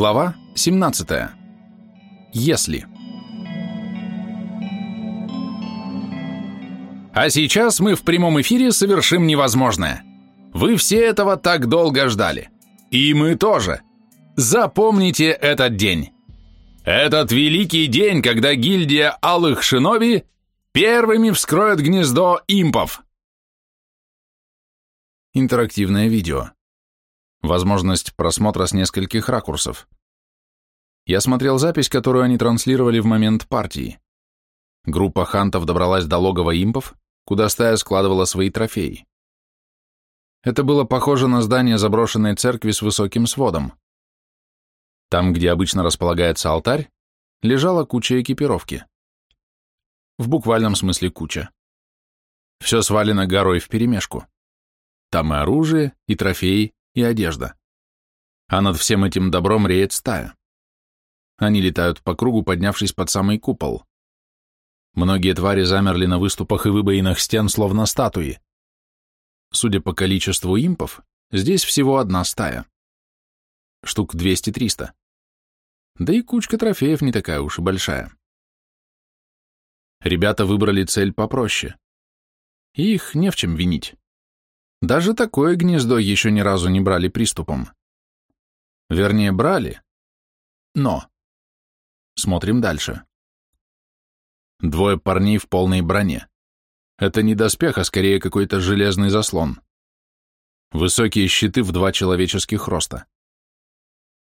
Глава 17. Если. А сейчас мы в прямом эфире совершим невозможное. Вы все этого так долго ждали. И мы тоже. Запомните этот день. Этот великий день, когда гильдия Алых Шиноби первыми вскроет гнездо импов. Интерактивное видео. Возможность просмотра с нескольких ракурсов. Я смотрел запись, которую они транслировали в момент партии. Группа хантов добралась до логова импов, куда стая складывала свои трофеи. Это было похоже на здание заброшенной церкви с высоким сводом. Там, где обычно располагается алтарь, лежала куча экипировки. В буквальном смысле куча. Все свалено горой вперемешку. Там и оружие, и трофеи, и одежда. А над всем этим добром реет стая. Они летают по кругу, поднявшись под самый купол. Многие твари замерли на выступах и выбоинах стен, словно статуи. Судя по количеству импов, здесь всего одна стая. Штук 200-300. Да и кучка трофеев не такая уж и большая. Ребята выбрали цель попроще. И их не в чем винить. Даже такое гнездо еще ни разу не брали приступом. Вернее, брали, но... Смотрим дальше. Двое парней в полной броне. Это не доспех, а скорее какой-то железный заслон. Высокие щиты в два человеческих роста.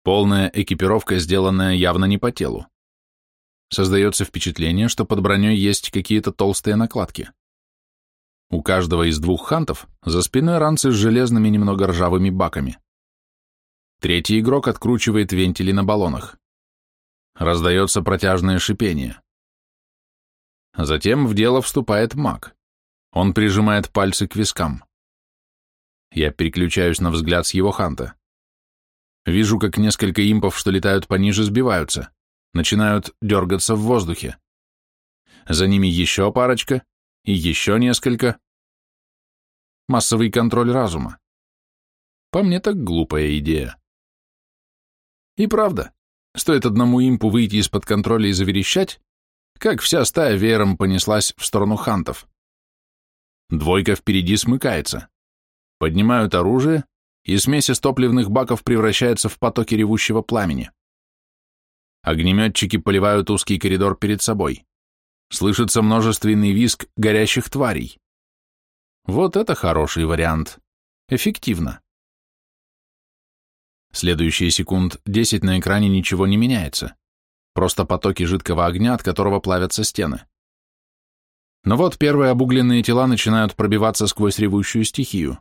Полная экипировка, сделанная явно не по телу. Создается впечатление, что под броней есть какие-то толстые накладки. У каждого из двух хантов за спиной ранцы с железными немного ржавыми баками. Третий игрок откручивает вентили на баллонах. Раздается протяжное шипение. Затем в дело вступает маг. Он прижимает пальцы к вискам. Я переключаюсь на взгляд с его ханта. Вижу, как несколько импов, что летают пониже, сбиваются, начинают дергаться в воздухе. За ними еще парочка, и еще несколько. Массовый контроль разума. По мне так глупая идея. И правда, стоит одному импу выйти из-под контроля и заверещать, как вся стая веером понеслась в сторону хантов. Двойка впереди смыкается. Поднимают оружие, и смесь из топливных баков превращается в потоки ревущего пламени. Огнеметчики поливают узкий коридор перед собой. Слышится множественный визг горящих тварей. Вот это хороший вариант. Эффективно. Следующие секунд 10 на экране ничего не меняется. Просто потоки жидкого огня, от которого плавятся стены. Но вот первые обугленные тела начинают пробиваться сквозь ревущую стихию.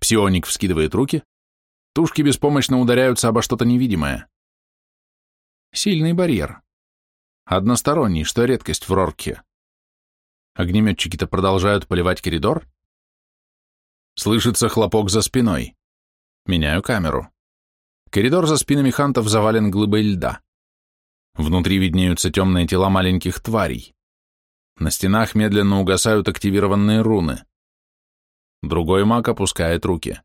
Псионик вскидывает руки, тушки беспомощно ударяются обо что-то невидимое. Сильный барьер. Односторонний, что редкость в Рорке. Огнеметчики-то продолжают поливать коридор. Слышится хлопок за спиной. Меняю камеру. Коридор за спинами хантов завален глыбой льда. Внутри виднеются темные тела маленьких тварей. На стенах медленно угасают активированные руны. Другой маг опускает руки.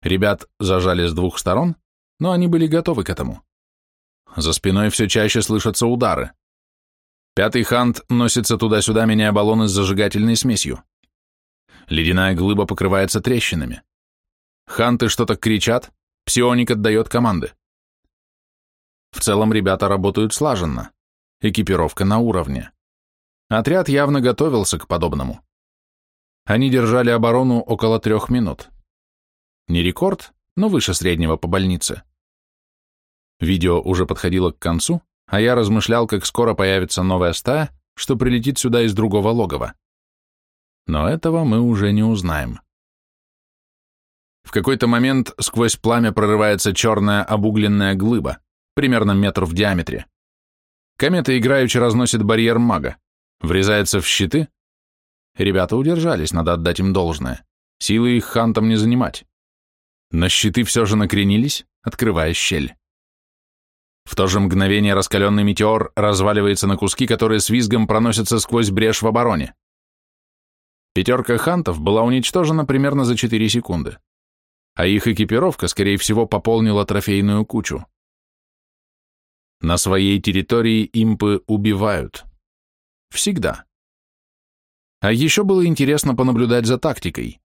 Ребят зажали с двух сторон, но они были готовы к этому. За спиной все чаще слышатся удары. Пятый хант носится туда-сюда, меняя баллоны с зажигательной смесью. Ледяная глыба покрывается трещинами. Ханты что-то кричат, псионик отдает команды. В целом ребята работают слаженно. Экипировка на уровне. Отряд явно готовился к подобному. Они держали оборону около трех минут. Не рекорд, но выше среднего по больнице. Видео уже подходило к концу, а я размышлял, как скоро появится новая стая, что прилетит сюда из другого логова. Но этого мы уже не узнаем. В какой-то момент сквозь пламя прорывается черная обугленная глыба, примерно метр в диаметре. Комета играючи разносит барьер мага, врезается в щиты. Ребята удержались, надо отдать им должное. Силы их хантам не занимать. Но щиты все же накренились, открывая щель. В то же мгновение раскаленный метеор разваливается на куски, которые с визгом проносятся сквозь брешь в обороне. Пятерка хантов была уничтожена примерно за 4 секунды. а их экипировка, скорее всего, пополнила трофейную кучу. На своей территории импы убивают. Всегда. А еще было интересно понаблюдать за тактикой.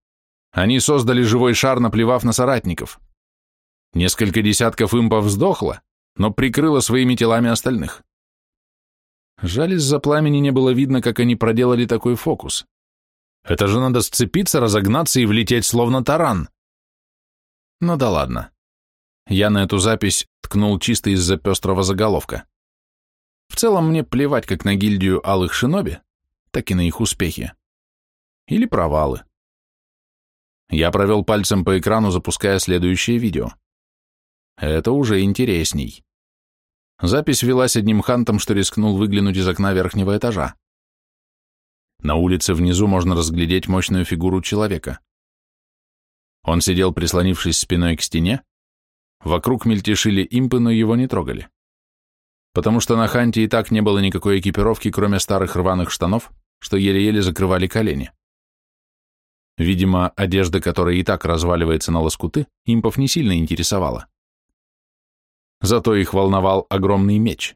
Они создали живой шар, наплевав на соратников. Несколько десятков импов сдохло, но прикрыло своими телами остальных. Жаль, из-за пламени не было видно, как они проделали такой фокус. Это же надо сцепиться, разогнаться и влететь словно таран. Ну да ладно. Я на эту запись ткнул чисто из-за пестрого заголовка. В целом мне плевать как на гильдию алых шиноби, так и на их успехи. Или провалы. Я провел пальцем по экрану, запуская следующее видео. Это уже интересней. Запись велась одним хантом, что рискнул выглянуть из окна верхнего этажа. На улице внизу можно разглядеть мощную фигуру человека. Он сидел, прислонившись спиной к стене, вокруг мельтешили импы, но его не трогали. Потому что на ханте и так не было никакой экипировки, кроме старых рваных штанов, что еле-еле закрывали колени. Видимо, одежда, которая и так разваливается на лоскуты, импов не сильно интересовала. Зато их волновал огромный меч.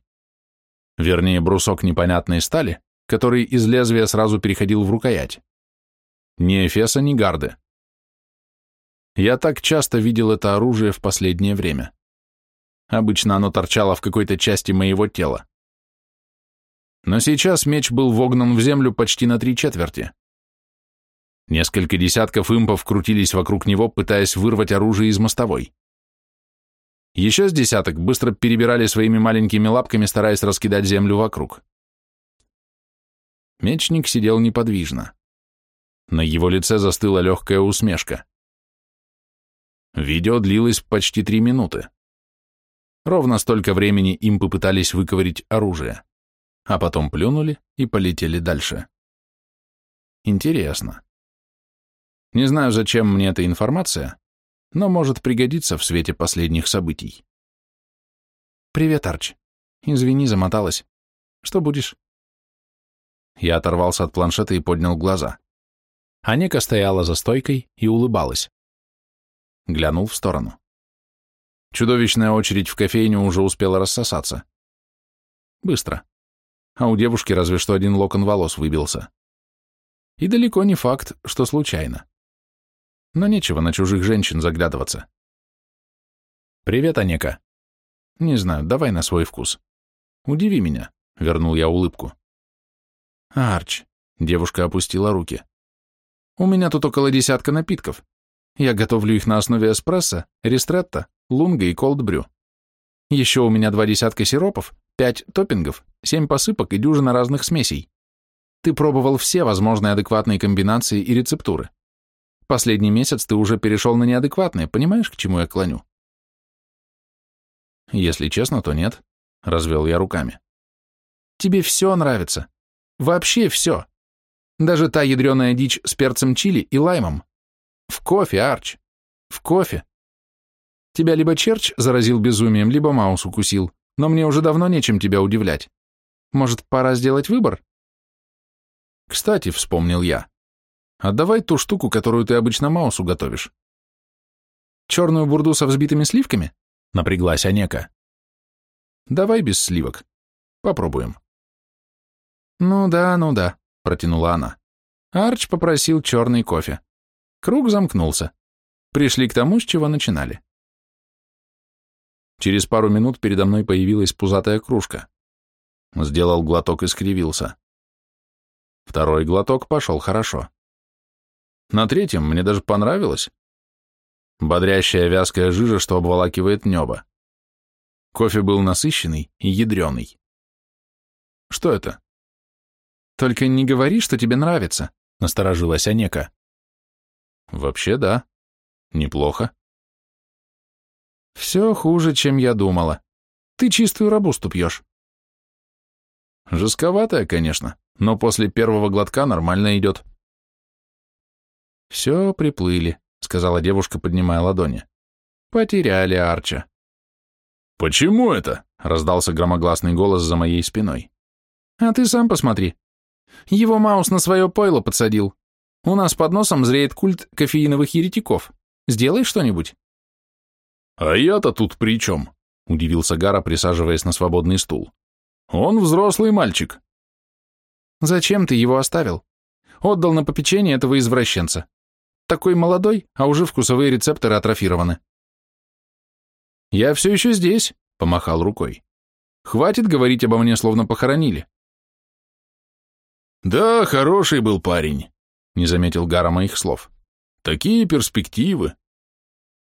Вернее, брусок непонятной стали, который из лезвия сразу переходил в рукоять. Ни эфеса, ни гарды. Я так часто видел это оружие в последнее время. Обычно оно торчало в какой-то части моего тела. Но сейчас меч был вогнан в землю почти на три четверти. Несколько десятков импов крутились вокруг него, пытаясь вырвать оружие из мостовой. Еще с десяток быстро перебирали своими маленькими лапками, стараясь раскидать землю вокруг. Мечник сидел неподвижно. На его лице застыла легкая усмешка. Видео длилось почти три минуты. Ровно столько времени им попытались выковырить оружие, а потом плюнули и полетели дальше. Интересно. Не знаю, зачем мне эта информация, но может пригодиться в свете последних событий. «Привет, Арч. Извини, замоталась. Что будешь?» Я оторвался от планшета и поднял глаза. Анека стояла за стойкой и улыбалась. Глянул в сторону. Чудовищная очередь в кофейню уже успела рассосаться. Быстро. А у девушки разве что один локон волос выбился. И далеко не факт, что случайно но нечего на чужих женщин заглядываться. «Привет, Анека». «Не знаю, давай на свой вкус». «Удиви меня», — вернул я улыбку. «Арч», — девушка опустила руки. «У меня тут около десятка напитков. Я готовлю их на основе эспрессо, ристретто, лунга и колдбрю. Еще у меня два десятка сиропов, пять топпингов, семь посыпок и дюжина разных смесей. Ты пробовал все возможные адекватные комбинации и рецептуры. Последний месяц ты уже перешел на неадекватное, понимаешь, к чему я клоню? Если честно, то нет, развел я руками. Тебе все нравится. Вообще все. Даже та ядреная дичь с перцем чили и лаймом. В кофе, Арч. В кофе. Тебя либо Черч заразил безумием, либо Маус укусил, но мне уже давно нечем тебя удивлять. Может, пора сделать выбор? Кстати, вспомнил я, Отдавай ту штуку, которую ты обычно Маусу готовишь. Черную бурду со взбитыми сливками? Напряглась Анека. Давай без сливок. Попробуем. Ну да, ну да, протянула она. Арч попросил черный кофе. Круг замкнулся. Пришли к тому, с чего начинали. Через пару минут передо мной появилась пузатая кружка. Сделал глоток и скривился. Второй глоток пошел хорошо. На третьем мне даже понравилось. Бодрящая вязкая жижа, что обволакивает небо. Кофе был насыщенный и ядреный. Что это? Только не говори, что тебе нравится, насторожилась Анека. Вообще да. Неплохо. Все хуже, чем я думала. Ты чистую рабусту пьешь. Жестковатая, конечно, но после первого глотка нормально идет. «Все, приплыли», — сказала девушка, поднимая ладони. «Потеряли Арча». «Почему это?» — раздался громогласный голос за моей спиной. «А ты сам посмотри. Его Маус на свое пойло подсадил. У нас под носом зреет культ кофеиновых еретиков. Сделай что-нибудь». «А я-то тут при чем?» — удивился Гара, присаживаясь на свободный стул. «Он взрослый мальчик». «Зачем ты его оставил? Отдал на попечение этого извращенца. Такой молодой, а уже вкусовые рецепторы атрофированы». «Я все еще здесь», — помахал рукой. «Хватит говорить обо мне, словно похоронили». «Да, хороший был парень», — не заметил Гара моих слов. «Такие перспективы».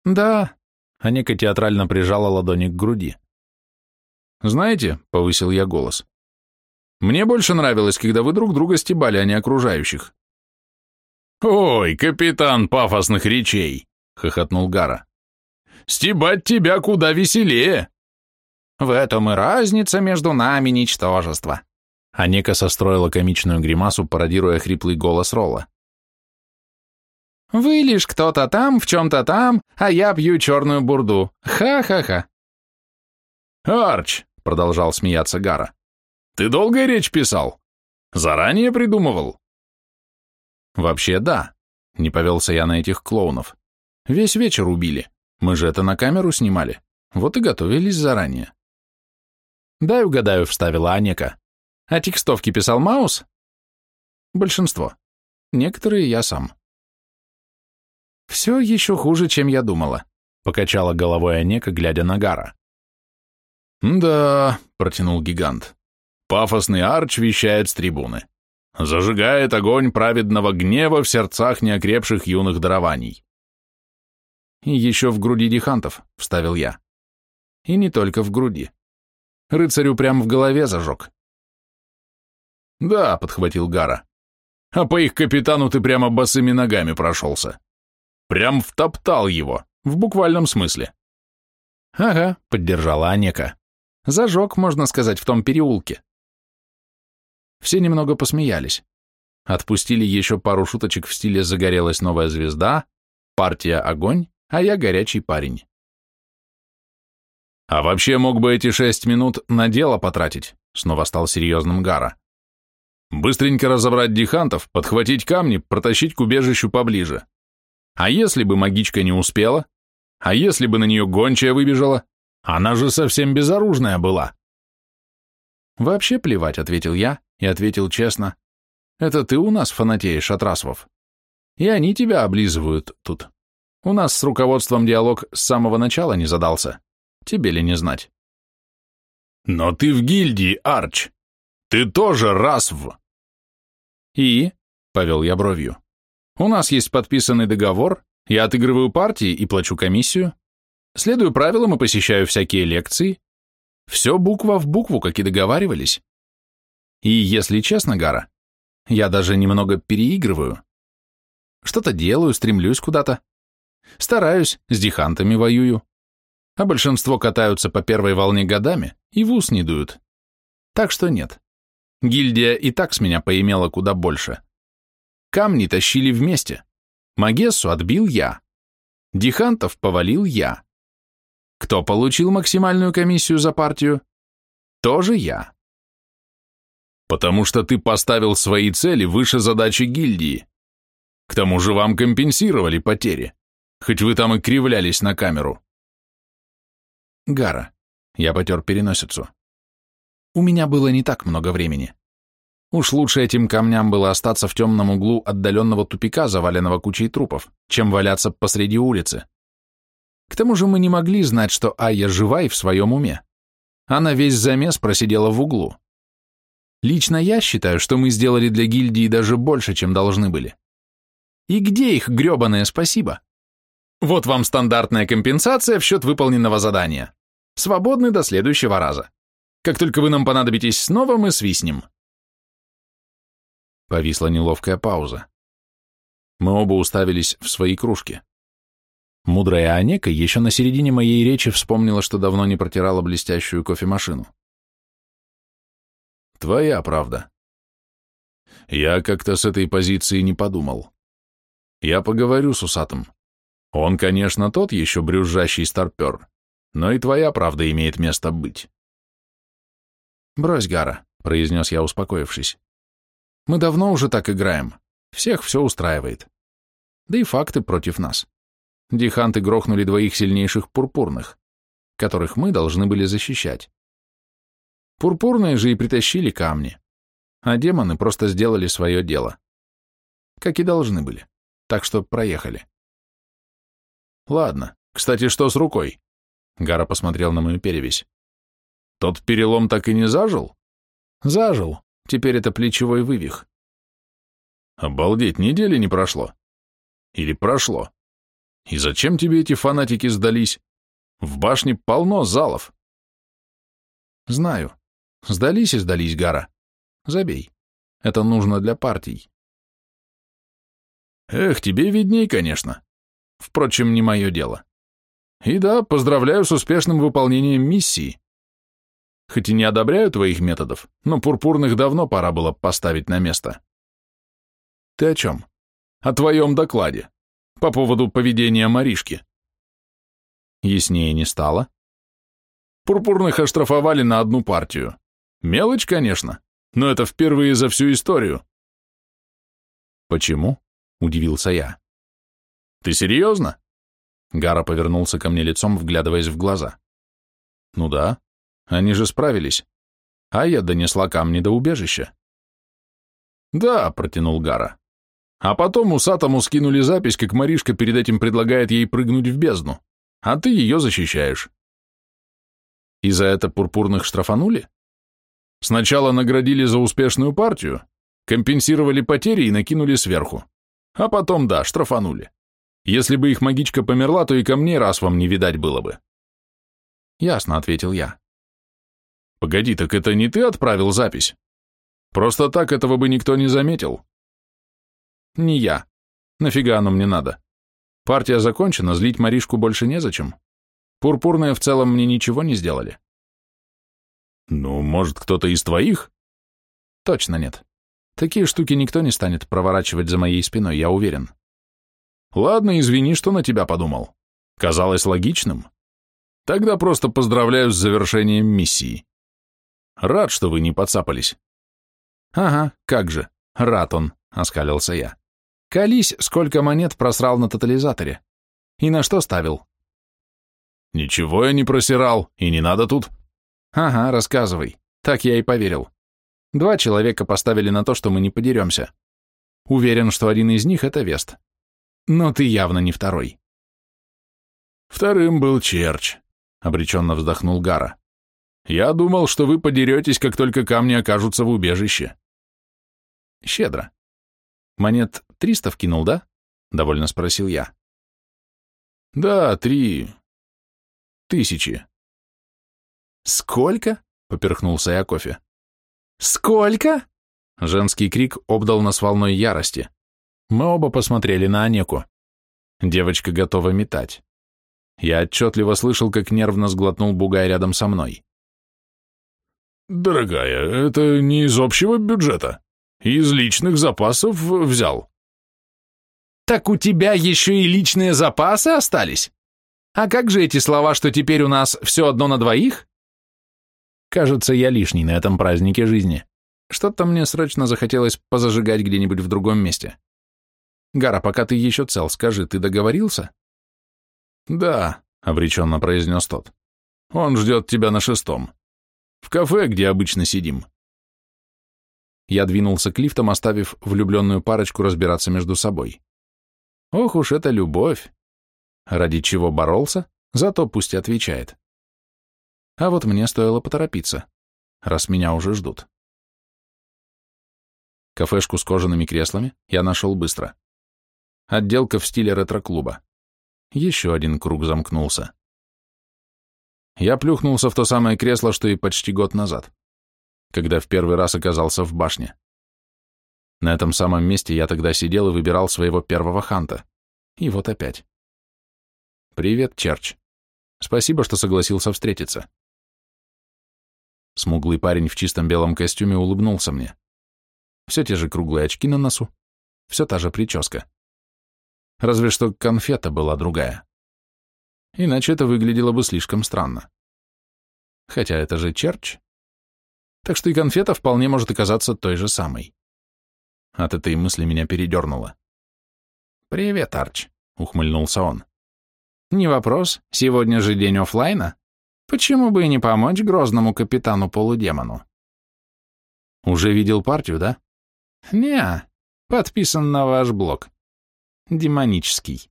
«Да», — Анека театрально прижала ладони к груди. «Знаете», — повысил я голос, — «мне больше нравилось, когда вы друг друга стебали, а не окружающих». «Ой, капитан пафосных речей!» — хохотнул Гара. «Стебать тебя куда веселее!» «В этом и разница между нами, ничтожество!» Анека состроила комичную гримасу, пародируя хриплый голос Ролла. «Вы лишь кто-то там, в чем-то там, а я пью черную бурду. Ха-ха-ха!» «Арч!» — продолжал смеяться Гара. «Ты долго речь писал? Заранее придумывал?» «Вообще да», — не повелся я на этих клоунов. «Весь вечер убили. Мы же это на камеру снимали. Вот и готовились заранее». «Дай угадаю», — вставила Анека. «А текстовки писал Маус?» «Большинство. Некоторые я сам». «Все еще хуже, чем я думала», — покачала головой Анека, глядя на Гара. «Да», — протянул гигант, — «пафосный арч вещает с трибуны зажигает огонь праведного гнева в сердцах неокрепших юных дарований. «И еще в груди дихантов», — вставил я. «И не только в груди. Рыцарю прям в голове зажег». «Да», — подхватил Гара. «А по их капитану ты прямо босыми ногами прошелся. Прям втоптал его, в буквальном смысле». «Ага», — поддержала Анека. «Зажег, можно сказать, в том переулке». Все немного посмеялись. Отпустили еще пару шуточек в стиле «Загорелась новая звезда», «Партия огонь», а я горячий парень. «А вообще мог бы эти шесть минут на дело потратить», снова стал серьезным Гара. «Быстренько разобрать дихантов, подхватить камни, протащить к убежищу поближе. А если бы магичка не успела? А если бы на нее гончая выбежала? Она же совсем безоружная была». «Вообще плевать», — ответил я, и ответил честно, «Это ты у нас фанатеешь от расвов. И они тебя облизывают тут. У нас с руководством диалог с самого начала не задался. Тебе ли не знать?» «Но ты в гильдии, Арч! Ты тоже расв!» «И?» — повел я бровью. «У нас есть подписанный договор, я отыгрываю партии и плачу комиссию, следую правилам и посещаю всякие лекции. Все буква в букву, как и договаривались. И, если честно, Гара, я даже немного переигрываю. Что-то делаю, стремлюсь куда-то. Стараюсь, с дихантами воюю. А большинство катаются по первой волне годами и в ус не дуют. Так что нет. Гильдия и так с меня поимела куда больше. Камни тащили вместе. Магессу отбил я. Дихантов повалил я. Кто получил максимальную комиссию за партию? Тоже я. Потому что ты поставил свои цели выше задачи гильдии. К тому же вам компенсировали потери, хоть вы там и кривлялись на камеру. Гара. Я потер переносицу. У меня было не так много времени. Уж лучше этим камням было остаться в темном углу отдаленного тупика, заваленного кучей трупов, чем валяться посреди улицы. К тому же мы не могли знать, что Айя жива и в своем уме. Она весь замес просидела в углу. Лично я считаю, что мы сделали для гильдии даже больше, чем должны были. И где их гребаное спасибо? Вот вам стандартная компенсация в счет выполненного задания. Свободны до следующего раза. Как только вы нам понадобитесь снова, мы свистнем. Повисла неловкая пауза. Мы оба уставились в свои кружки. Мудрая Анека еще на середине моей речи вспомнила, что давно не протирала блестящую кофемашину. Твоя правда. Я как-то с этой позиции не подумал. Я поговорю с усатым. Он, конечно, тот еще брюзжащий старпер, но и твоя правда имеет место быть. «Брось, Гара», — произнес я, успокоившись. «Мы давно уже так играем. Всех все устраивает. Да и факты против нас. диханты грохнули двоих сильнейших пурпурных, которых мы должны были защищать. Пурпурные же и притащили камни, а демоны просто сделали свое дело. Как и должны были. Так что проехали. Ладно. Кстати, что с рукой? Гара посмотрел на мою перевязь. Тот перелом так и не зажил? Зажил. Теперь это плечевой вывих. Обалдеть, недели не прошло. Или прошло. И зачем тебе эти фанатики сдались? В башне полно залов. Знаю. Сдались и сдались, Гара. Забей. Это нужно для партий. Эх, тебе видней, конечно. Впрочем, не мое дело. И да, поздравляю с успешным выполнением миссии. Хоть и не одобряю твоих методов, но пурпурных давно пора было поставить на место. Ты о чем? О твоем докладе. По поводу поведения Маришки. Яснее не стало. Пурпурных оштрафовали на одну партию. Мелочь, конечно, но это впервые за всю историю. Почему? Удивился я. Ты серьезно? Гара повернулся ко мне лицом, вглядываясь в глаза. Ну да, они же справились. А я донесла камни до убежища. Да, протянул Гара. А потом усатому скинули запись, как Маришка перед этим предлагает ей прыгнуть в бездну, а ты ее защищаешь. И за это пурпурных штрафанули? Сначала наградили за успешную партию, компенсировали потери и накинули сверху. А потом, да, штрафанули. Если бы их магичка померла, то и ко мне раз вам не видать было бы. Ясно, ответил я. Погоди, так это не ты отправил запись? Просто так этого бы никто не заметил. Не я. Нафига оно мне надо? Партия закончена, злить Маришку больше незачем. Пурпурные в целом мне ничего не сделали. Ну, может, кто-то из твоих? Точно нет. Такие штуки никто не станет проворачивать за моей спиной, я уверен. Ладно, извини, что на тебя подумал. Казалось логичным. Тогда просто поздравляю с завершением миссии. Рад, что вы не подцапались. Ага, как же, рад он, оскалился я. Колись, сколько монет просрал на тотализаторе. И на что ставил? Ничего я не просирал, и не надо тут. Ага, рассказывай. Так я и поверил. Два человека поставили на то, что мы не подеремся. Уверен, что один из них — это Вест. Но ты явно не второй. Вторым был Черч, — обреченно вздохнул Гара. Я думал, что вы подеретесь, как только камни окажутся в убежище. Щедро. Монет триста вкинул, да? Довольно спросил я. Да, три... тысячи. Сколько? Поперхнулся я кофе. Сколько? Женский крик обдал нас волной ярости. Мы оба посмотрели на Анеку. Девочка готова метать. Я отчетливо слышал, как нервно сглотнул бугай рядом со мной. «Дорогая, это не из общего бюджета. Из личных запасов взял». «Так у тебя еще и личные запасы остались? А как же эти слова, что теперь у нас все одно на двоих?» Кажется, я лишний на этом празднике жизни. Что-то мне срочно захотелось позажигать где-нибудь в другом месте. Гара, пока ты еще цел, скажи, ты договорился? Да, обреченно произнес тот. Он ждет тебя на шестом. В кафе, где обычно сидим. Я двинулся к лифтам, оставив влюбленную парочку разбираться между собой. Ох уж это любовь! Ради чего боролся, зато пусть отвечает. А вот мне стоило поторопиться, раз меня уже ждут. Кафешку с кожаными креслами я нашел быстро. Отделка в стиле ретро-клуба. Еще один круг замкнулся. Я плюхнулся в то самое кресло, что и почти год назад, когда в первый раз оказался в башне. На этом самом месте я тогда сидел и выбирал своего первого ханта. И вот опять. «Привет, Черч. Спасибо, что согласился встретиться». Смуглый парень в чистом белом костюме улыбнулся мне. Все те же круглые очки на носу, все та же прическа. Разве что конфета была другая. Иначе это выглядело бы слишком странно. Хотя это же черч. Так что и конфета вполне может оказаться той же самой. От этой мысли меня передернуло. «Привет, Арч», — ухмыльнулся он. Не вопрос, сегодня же день оффлайна. Почему бы и не помочь грозному капитану-полудемону? Уже видел партию, да? Не, подписан на ваш блог. Демонический.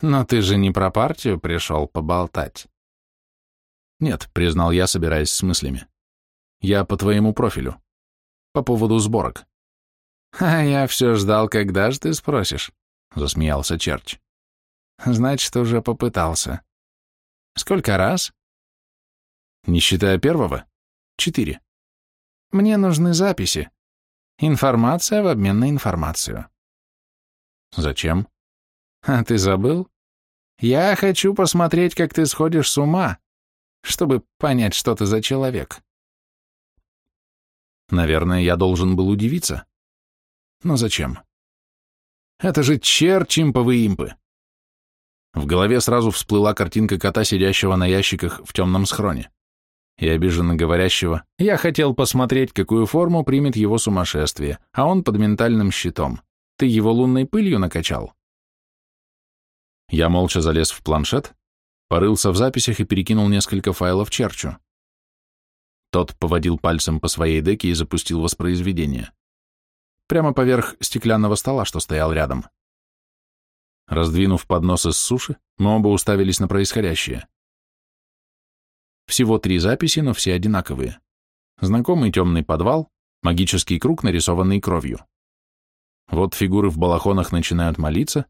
Но ты же не про партию пришел поболтать. Нет, признал я, собираясь с мыслями. Я по твоему профилю. По поводу сборок. А я все ждал, когда же ты спросишь, засмеялся Черч. Значит, уже попытался. Сколько раз? Не считая первого? Четыре. Мне нужны записи. Информация в обмен на информацию. Зачем? А ты забыл? Я хочу посмотреть, как ты сходишь с ума, чтобы понять, что ты за человек. Наверное, я должен был удивиться. Но зачем? Это же черчимповые импы. В голове сразу всплыла картинка кота, сидящего на ящиках в темном схроне, и обиженно говорящего «Я хотел посмотреть, какую форму примет его сумасшествие, а он под ментальным щитом. Ты его лунной пылью накачал?» Я молча залез в планшет, порылся в записях и перекинул несколько файлов Черчу. Тот поводил пальцем по своей деке и запустил воспроизведение. Прямо поверх стеклянного стола, что стоял рядом. Раздвинув поднос из суши, мы оба уставились на происходящее. Всего три записи, но все одинаковые. Знакомый темный подвал, магический круг, нарисованный кровью. Вот фигуры в балахонах начинают молиться,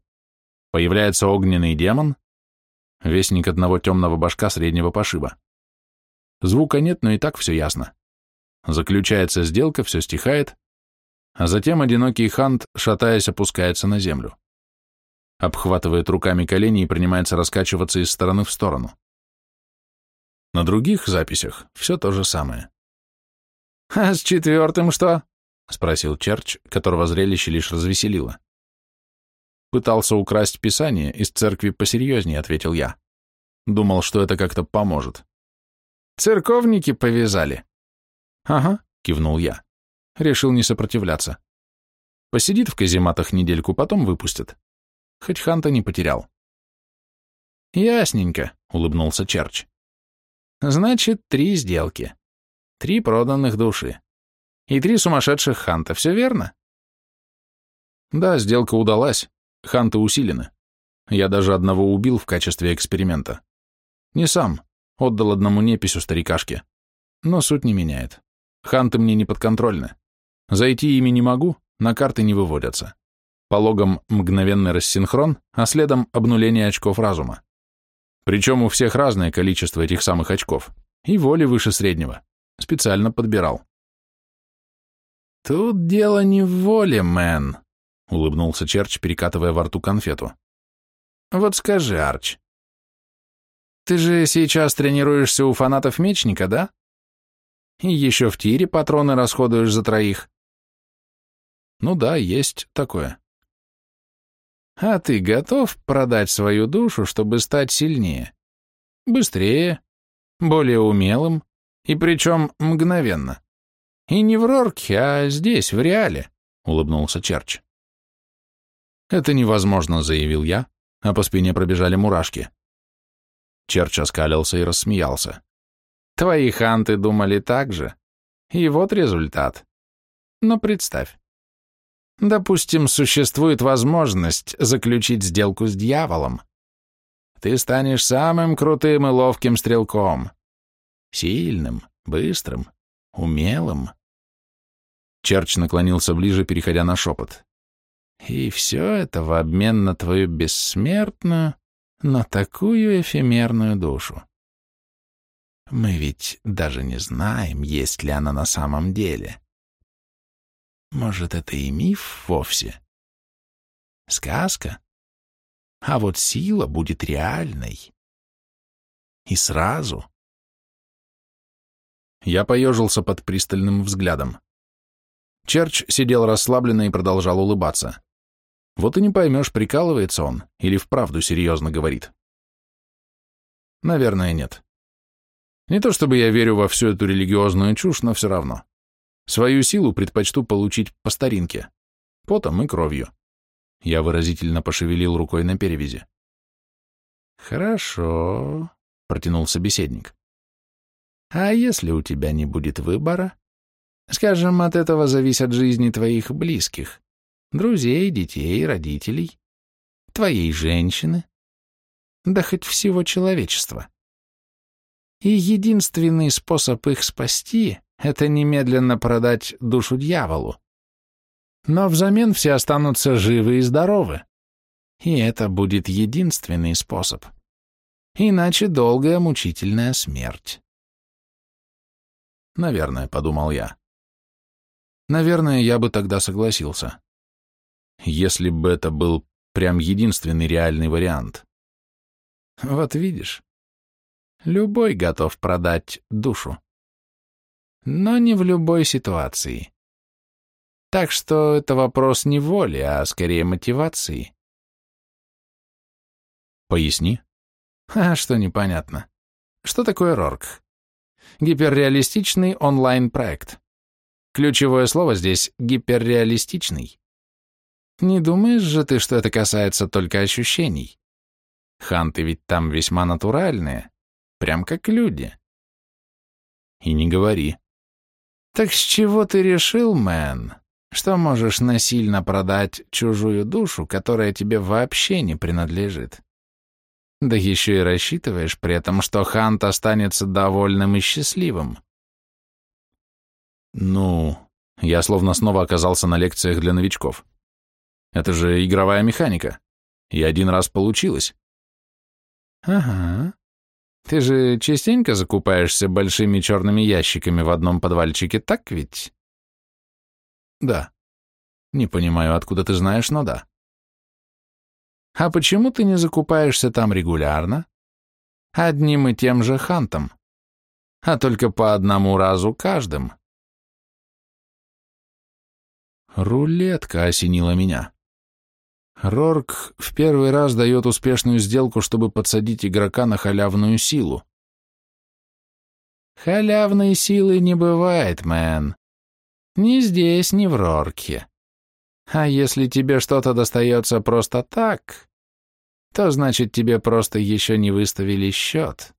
появляется огненный демон, вестник одного темного башка среднего пошиба. Звука нет, но и так все ясно. Заключается сделка, все стихает, а затем одинокий хант, шатаясь, опускается на землю обхватывает руками колени и принимается раскачиваться из стороны в сторону. На других записях все то же самое. «А с четвертым что?» — спросил Черч, которого зрелище лишь развеселило. «Пытался украсть писание из церкви посерьезнее», — ответил я. Думал, что это как-то поможет. «Церковники повязали?» «Ага», — кивнул я. Решил не сопротивляться. Посидит в казематах недельку, потом выпустят. Хоть Ханта не потерял. «Ясненько», — улыбнулся Черч. «Значит, три сделки. Три проданных души. И три сумасшедших Ханта, все верно?» «Да, сделка удалась. Ханты усилены. Я даже одного убил в качестве эксперимента. Не сам, отдал одному неписю старикашке. Но суть не меняет. Ханты мне не подконтрольны. Зайти ими не могу, на карты не выводятся. По логам мгновенный рассинхрон, а следом обнуление очков разума. Причем у всех разное количество этих самых очков, и воли выше среднего. Специально подбирал. «Тут дело не в воле, мэн», — улыбнулся Черч, перекатывая во рту конфету. «Вот скажи, Арч, ты же сейчас тренируешься у фанатов Мечника, да? И еще в тире патроны расходуешь за троих?» «Ну да, есть такое», а ты готов продать свою душу, чтобы стать сильнее? Быстрее, более умелым, и причем мгновенно. И не в Рорке, а здесь, в реале, — улыбнулся Черч. Это невозможно, — заявил я, а по спине пробежали мурашки. Черч оскалился и рассмеялся. Твои ханты думали так же. И вот результат. Но представь, Допустим, существует возможность заключить сделку с дьяволом. Ты станешь самым крутым и ловким стрелком. Сильным, быстрым, умелым. Черч наклонился ближе, переходя на шепот. И все это в обмен на твою бессмертную, но такую эфемерную душу. Мы ведь даже не знаем, есть ли она на самом деле. Может, это и миф вовсе? Сказка? А вот сила будет реальной. И сразу. Я поежился под пристальным взглядом. Черч сидел расслабленно и продолжал улыбаться. Вот и не поймешь, прикалывается он или вправду серьезно говорит. Наверное, нет. Не то чтобы я верю во всю эту религиозную чушь, но все равно. Свою силу предпочту получить по старинке, потом и кровью. Я выразительно пошевелил рукой на перевязи. Хорошо, протянул собеседник. А если у тебя не будет выбора? Скажем, от этого зависят жизни твоих близких, друзей, детей, родителей, твоей женщины, да хоть всего человечества. И единственный способ их спасти — это немедленно продать душу дьяволу. Но взамен все останутся живы и здоровы. И это будет единственный способ. Иначе долгая мучительная смерть. Наверное, подумал я. Наверное, я бы тогда согласился. Если бы это был прям единственный реальный вариант. Вот видишь, любой готов продать душу. Но не в любой ситуации. Так что это вопрос не воли, а скорее мотивации. Поясни. А что непонятно? Что такое Рорк? Гиперреалистичный онлайн-проект. Ключевое слово здесь гиперреалистичный. Не думаешь же ты, что это касается только ощущений? Ханты ведь там весьма натуральные, прям как люди. И не говори. Так с чего ты решил, мэн, что можешь насильно продать чужую душу, которая тебе вообще не принадлежит? Да еще и рассчитываешь при этом, что Хант останется довольным и счастливым. Ну, я словно снова оказался на лекциях для новичков. Это же игровая механика. И один раз получилось. Ага. Ты же частенько закупаешься большими черными ящиками в одном подвальчике, так ведь? Да. Не понимаю, откуда ты знаешь, но да. А почему ты не закупаешься там регулярно? Одним и тем же хантом. А только по одному разу каждым. Рулетка осенила меня. Рорк в первый раз дает успешную сделку, чтобы подсадить игрока на халявную силу. Халявной силы не бывает, мэн. Ни здесь, ни в Рорке. А если тебе что-то достается просто так, то значит тебе просто еще не выставили счет.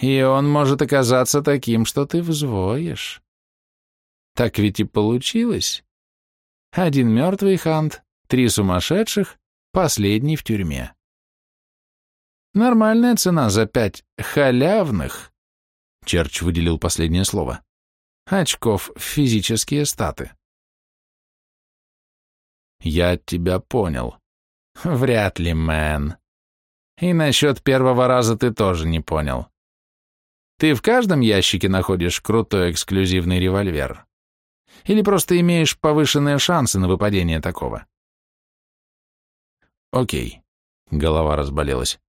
И он может оказаться таким, что ты взвоишь. Так ведь и получилось. Один мертвый хант, три сумасшедших, последний в тюрьме. Нормальная цена за пять халявных, Черч выделил последнее слово, очков в физические статы. Я тебя понял. Вряд ли, мэн. И насчет первого раза ты тоже не понял. Ты в каждом ящике находишь крутой эксклюзивный револьвер. Или просто имеешь повышенные шансы на выпадение такого? Окей. Голова разболелась.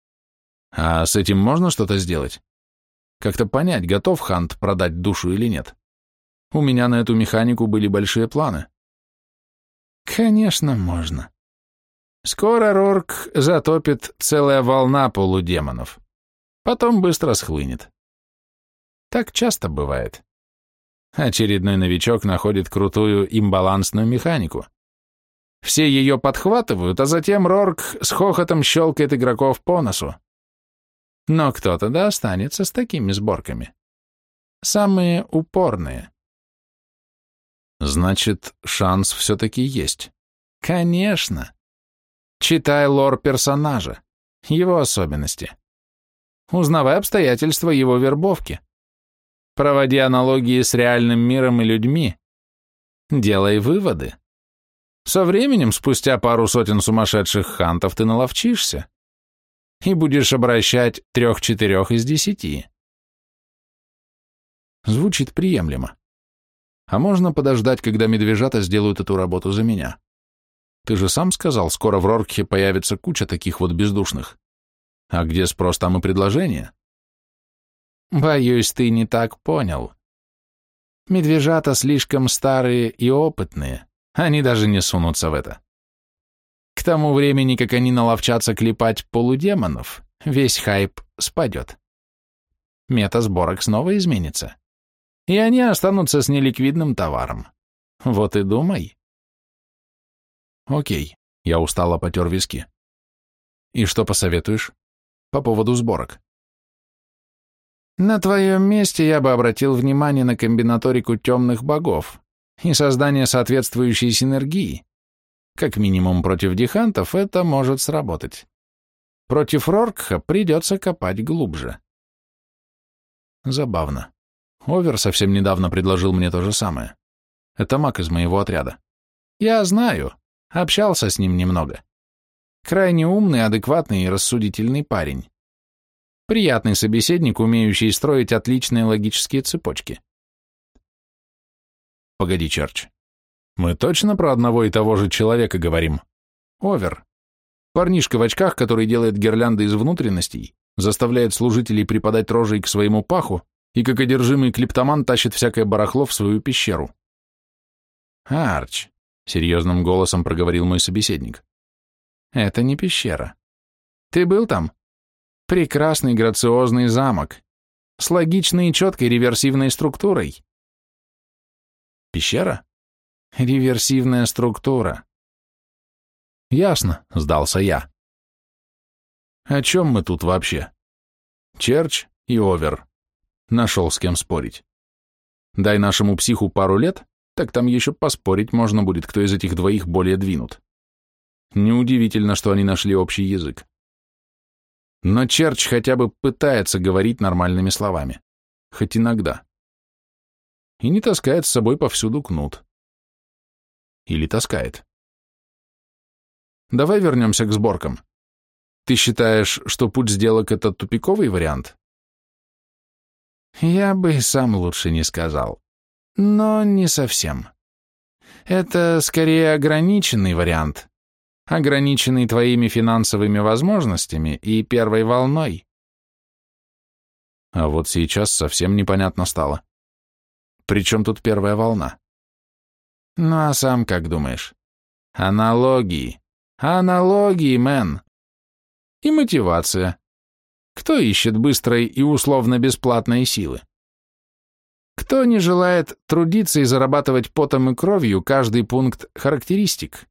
А с этим можно что-то сделать? Как-то понять, готов Хант продать душу или нет? У меня на эту механику были большие планы. Конечно, можно. Скоро Рорк затопит целая волна полудемонов. Потом быстро схлынет. Так часто бывает. Очередной новичок находит крутую имбалансную механику. Все ее подхватывают, а затем Рорк с хохотом щелкает игроков по носу. Но кто-то да останется с такими сборками. Самые упорные. Значит, шанс все-таки есть. Конечно. Читай лор персонажа, его особенности. Узнавай обстоятельства его вербовки. Проводи аналогии с реальным миром и людьми. Делай выводы. Со временем, спустя пару сотен сумасшедших хантов, ты наловчишься и будешь обращать трех-четырех из десяти. Звучит приемлемо. А можно подождать, когда медвежата сделают эту работу за меня? Ты же сам сказал, скоро в Роркхе появится куча таких вот бездушных. А где спрос, там и предложение. Боюсь, ты не так понял. Медвежата слишком старые и опытные, они даже не сунутся в это. К тому времени, как они наловчатся клепать полудемонов, весь хайп спадет. Мета сборок снова изменится. И они останутся с неликвидным товаром. Вот и думай. Окей, я устало потер виски. И что посоветуешь? По поводу сборок. На твоем месте я бы обратил внимание на комбинаторику темных богов и создание соответствующей синергии. Как минимум против дихантов это может сработать. Против Роркха придется копать глубже. Забавно. Овер совсем недавно предложил мне то же самое. Это маг из моего отряда. Я знаю. Общался с ним немного. Крайне умный, адекватный и рассудительный парень. Приятный собеседник, умеющий строить отличные логические цепочки. Погоди, Черч. Мы точно про одного и того же человека говорим? Овер. Парнишка в очках, который делает гирлянды из внутренностей, заставляет служителей припадать рожей к своему паху и как одержимый клептоман тащит всякое барахло в свою пещеру. «Арч», — серьезным голосом проговорил мой собеседник, — «это не пещера. Ты был там? Прекрасный грациозный замок, с логичной и четкой реверсивной структурой». «Пещера?» «Реверсивная структура». «Ясно», — сдался я. «О чем мы тут вообще?» «Черч и Овер». Нашел с кем спорить. Дай нашему психу пару лет, так там еще поспорить можно будет, кто из этих двоих более двинут. Неудивительно, что они нашли общий язык. Но Черч хотя бы пытается говорить нормальными словами. Хоть иногда. И не таскает с собой повсюду кнут. Или таскает. Давай вернемся к сборкам. Ты считаешь, что путь сделок — это тупиковый вариант? Я бы сам лучше не сказал. Но не совсем. Это скорее ограниченный вариант. Ограниченный твоими финансовыми возможностями и первой волной. А вот сейчас совсем непонятно стало. Причем тут первая волна? Ну а сам как думаешь? Аналогии. Аналогии, мэн. И мотивация. Кто ищет быстрой и условно-бесплатной силы? Кто не желает трудиться и зарабатывать потом и кровью каждый пункт характеристик?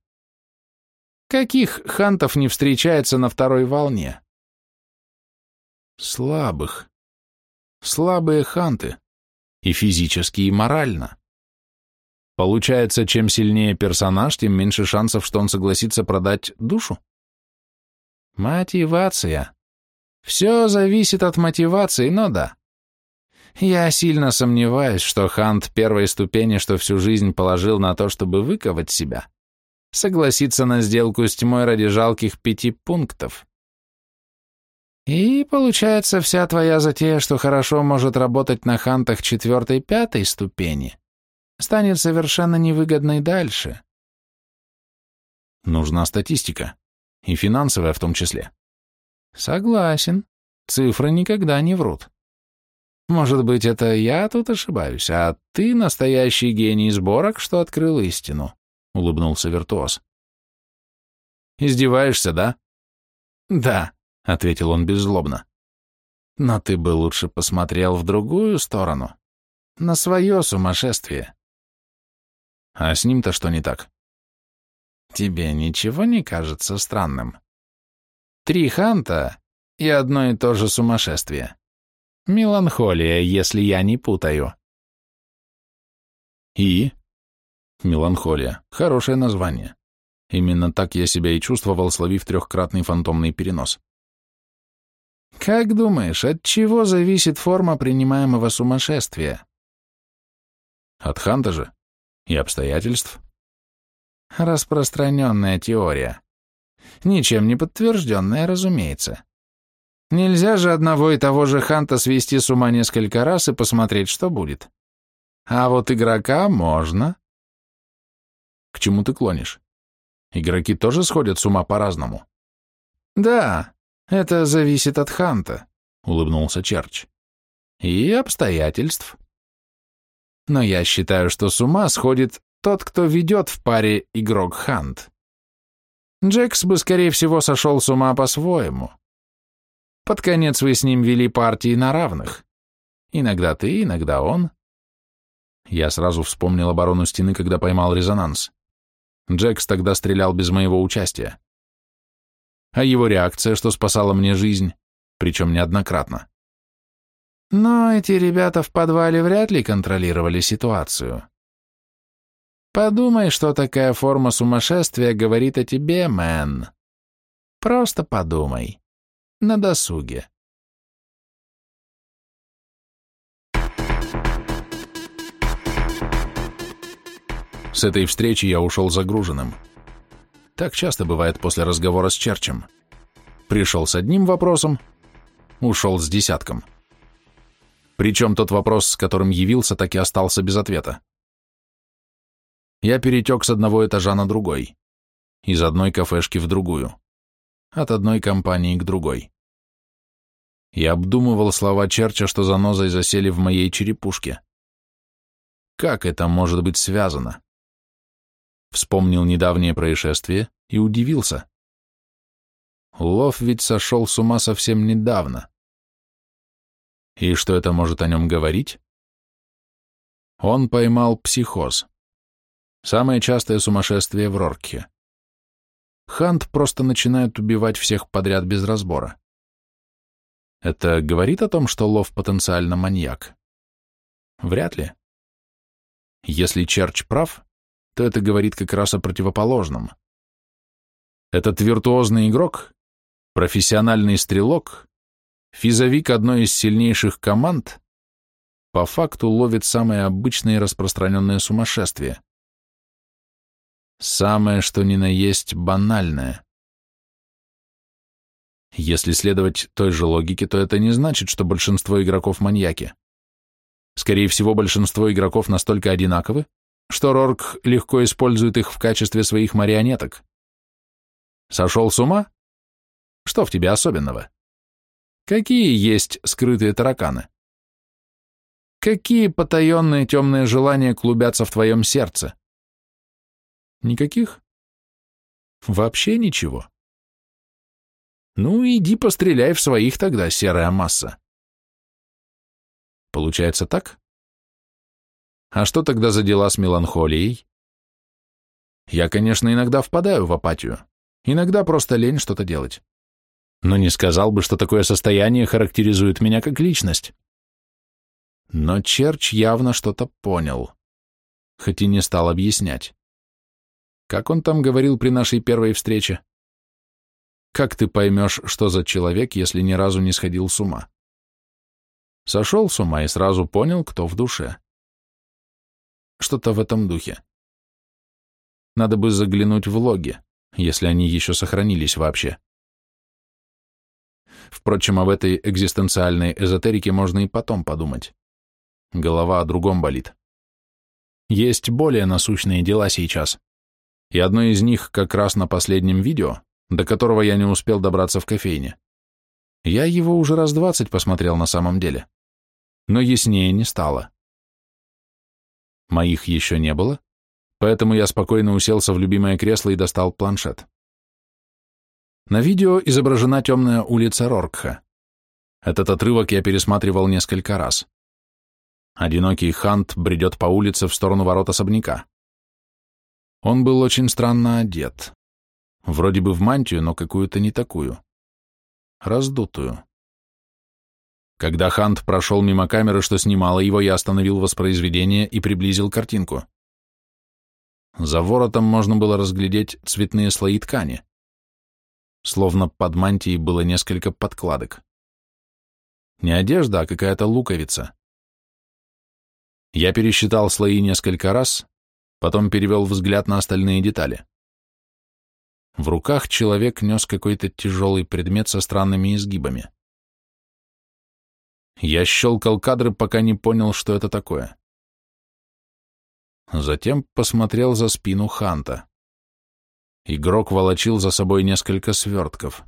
Каких хантов не встречается на второй волне? Слабых. Слабые ханты. И физически, и морально. Получается, чем сильнее персонаж, тем меньше шансов, что он согласится продать душу? Мотивация. Все зависит от мотивации, но да. Я сильно сомневаюсь, что Хант первой ступени, что всю жизнь положил на то, чтобы выковать себя, согласится на сделку с тьмой ради жалких пяти пунктов. И получается, вся твоя затея, что хорошо может работать на хантах четвертой-пятой ступени, станет совершенно невыгодной дальше. Нужна статистика, и финансовая в том числе. Согласен. Цифры никогда не врут. Может быть, это я тут ошибаюсь, а ты настоящий гений сборок, что открыл истину, — улыбнулся виртуоз. Издеваешься, да? Да, — ответил он беззлобно. Но ты бы лучше посмотрел в другую сторону, на свое сумасшествие. А с ним-то что не так? Тебе ничего не кажется странным? Три ханта и одно и то же сумасшествие. Меланхолия, если я не путаю. И? Меланхолия. Хорошее название. Именно так я себя и чувствовал, словив трехкратный фантомный перенос. Как думаешь, от чего зависит форма принимаемого сумасшествия? От ханта же. И обстоятельств. Распространенная теория. Ничем не подтвержденная, разумеется. Нельзя же одного и того же Ханта свести с ума несколько раз и посмотреть, что будет. А вот игрока можно. К чему ты клонишь? Игроки тоже сходят с ума по-разному. Да, это зависит от Ханта, улыбнулся Черч. И обстоятельств. Но я считаю, что с ума сходит тот, кто ведет в паре игрок Хант. Джекс бы, скорее всего, сошел с ума по-своему. Под конец вы с ним вели партии на равных. Иногда ты, иногда он. Я сразу вспомнил оборону стены, когда поймал резонанс. Джекс тогда стрелял без моего участия. а его реакция, что спасала мне жизнь, причем неоднократно. Но эти ребята в подвале вряд ли контролировали ситуацию. Подумай, что такая форма сумасшествия говорит о тебе, мэн. Просто подумай. На досуге. С этой встречи я ушел загруженным. Так часто бывает после разговора с Черчем. Пришел с одним вопросом, ушел с десятком. Причем тот вопрос, с которым явился, так и остался без ответа. Я перетек с одного этажа на другой, из одной кафешки в другую, от одной компании к другой. Я обдумывал слова Черча, что занозой засели в моей черепушке. Как это может быть связано? Вспомнил недавнее происшествие и удивился. Лов ведь сошел с ума совсем недавно. И что это может о нем говорить? Он поймал психоз. Самое частое сумасшествие в Роркхе. Хант просто начинает убивать всех подряд без разбора. Это говорит о том, что Лов потенциально маньяк? Вряд ли. Если Черч прав, то это говорит как раз о противоположном. Этот виртуозный игрок, профессиональный стрелок, Физовик одной из сильнейших команд по факту ловит самое обычное и распространенное сумасшествие. Самое, что ни на есть, банальное. Если следовать той же логике, то это не значит, что большинство игроков маньяки. Скорее всего, большинство игроков настолько одинаковы, что Рорк легко использует их в качестве своих марионеток. Сошел с ума? Что в тебе особенного? Какие есть скрытые тараканы? Какие потаенные темные желания клубятся в твоем сердце? Никаких? Вообще ничего. Ну, иди постреляй в своих тогда, серая масса. Получается так? А что тогда за дела с меланхолией? Я, конечно, иногда впадаю в апатию. Иногда просто лень что-то делать но не сказал бы, что такое состояние характеризует меня как личность. Но Черч явно что-то понял, хоть и не стал объяснять. Как он там говорил при нашей первой встрече? Как ты поймешь, что за человек, если ни разу не сходил с ума? Сошел с ума и сразу понял, кто в душе. Что-то в этом духе. Надо бы заглянуть в логи, если они еще сохранились вообще. Впрочем, об этой экзистенциальной эзотерике можно и потом подумать. Голова о другом болит. Есть более насущные дела сейчас. И одно из них как раз на последнем видео, до которого я не успел добраться в кофейне. Я его уже раз двадцать посмотрел на самом деле. Но яснее не стало. Моих еще не было, поэтому я спокойно уселся в любимое кресло и достал планшет. На видео изображена темная улица Роркха. Этот отрывок я пересматривал несколько раз. Одинокий Хант бредет по улице в сторону ворот особняка. Он был очень странно одет. Вроде бы в мантию, но какую-то не такую. Раздутую. Когда Хант прошел мимо камеры, что снимала его, я остановил воспроизведение и приблизил картинку. За воротом можно было разглядеть цветные слои ткани словно под мантией было несколько подкладок. Не одежда, а какая-то луковица. Я пересчитал слои несколько раз, потом перевел взгляд на остальные детали. В руках человек нес какой-то тяжелый предмет со странными изгибами. Я щелкал кадры, пока не понял, что это такое. Затем посмотрел за спину Ханта. Игрок волочил за собой несколько свертков.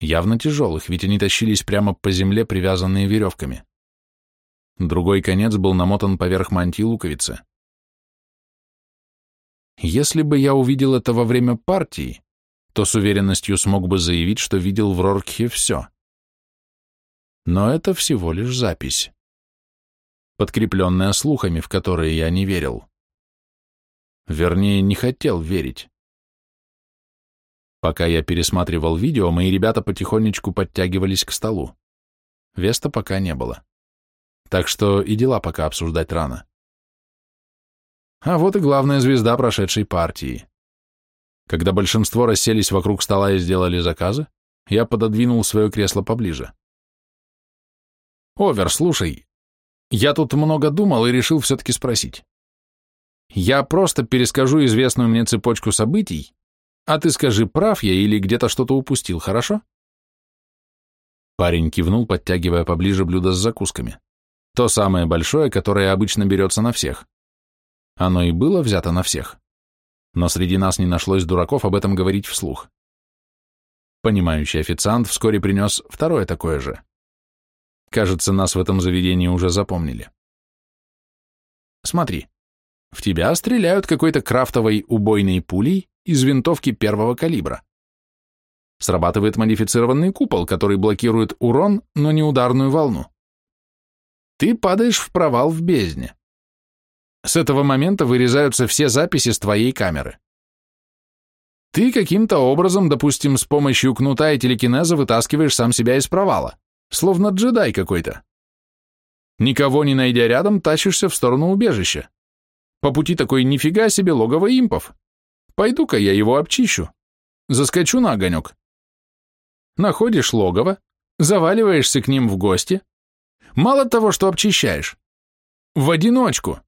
Явно тяжелых, ведь они тащились прямо по земле, привязанные веревками. Другой конец был намотан поверх мантии луковицы. Если бы я увидел это во время партии, то с уверенностью смог бы заявить, что видел в Роркхе все. Но это всего лишь запись, подкрепленная слухами, в которые я не верил. Вернее, не хотел верить. Пока я пересматривал видео, мои ребята потихонечку подтягивались к столу. Веста пока не было. Так что и дела пока обсуждать рано. А вот и главная звезда прошедшей партии. Когда большинство расселись вокруг стола и сделали заказы, я пододвинул свое кресло поближе. «Овер, слушай, я тут много думал и решил все-таки спросить. Я просто перескажу известную мне цепочку событий, а ты скажи, прав я или где-то что-то упустил, хорошо?» Парень кивнул, подтягивая поближе блюдо с закусками. То самое большое, которое обычно берется на всех. Оно и было взято на всех. Но среди нас не нашлось дураков об этом говорить вслух. Понимающий официант вскоре принес второе такое же. Кажется, нас в этом заведении уже запомнили. Смотри, в тебя стреляют какой-то крафтовой убойной пулей из винтовки первого калибра. Срабатывает модифицированный купол, который блокирует урон, но не ударную волну. Ты падаешь в провал в бездне. С этого момента вырезаются все записи с твоей камеры. Ты каким-то образом, допустим, с помощью кнута и телекинеза вытаскиваешь сам себя из провала, словно джедай какой-то. Никого не найдя рядом, тащишься в сторону убежища. По пути такой нифига себе логово импов. Пойду-ка я его обчищу. Заскочу на огонек. Находишь логово, заваливаешься к ним в гости. Мало того, что обчищаешь. В одиночку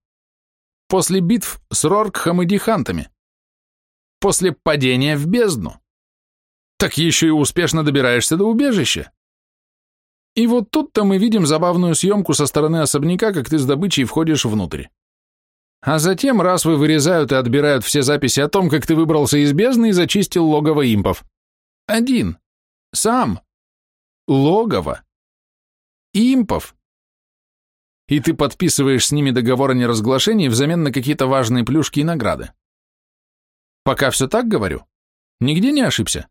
после битв с Роркхом и Дихантами, после падения в бездну. Так еще и успешно добираешься до убежища. И вот тут-то мы видим забавную съемку со стороны особняка, как ты с добычей входишь внутрь. А затем раз вы вырезают и отбирают все записи о том, как ты выбрался из бездны и зачистил логово импов. Один. Сам. Логово. Импов и ты подписываешь с ними договор о неразглашении взамен на какие-то важные плюшки и награды. Пока все так говорю? Нигде не ошибся?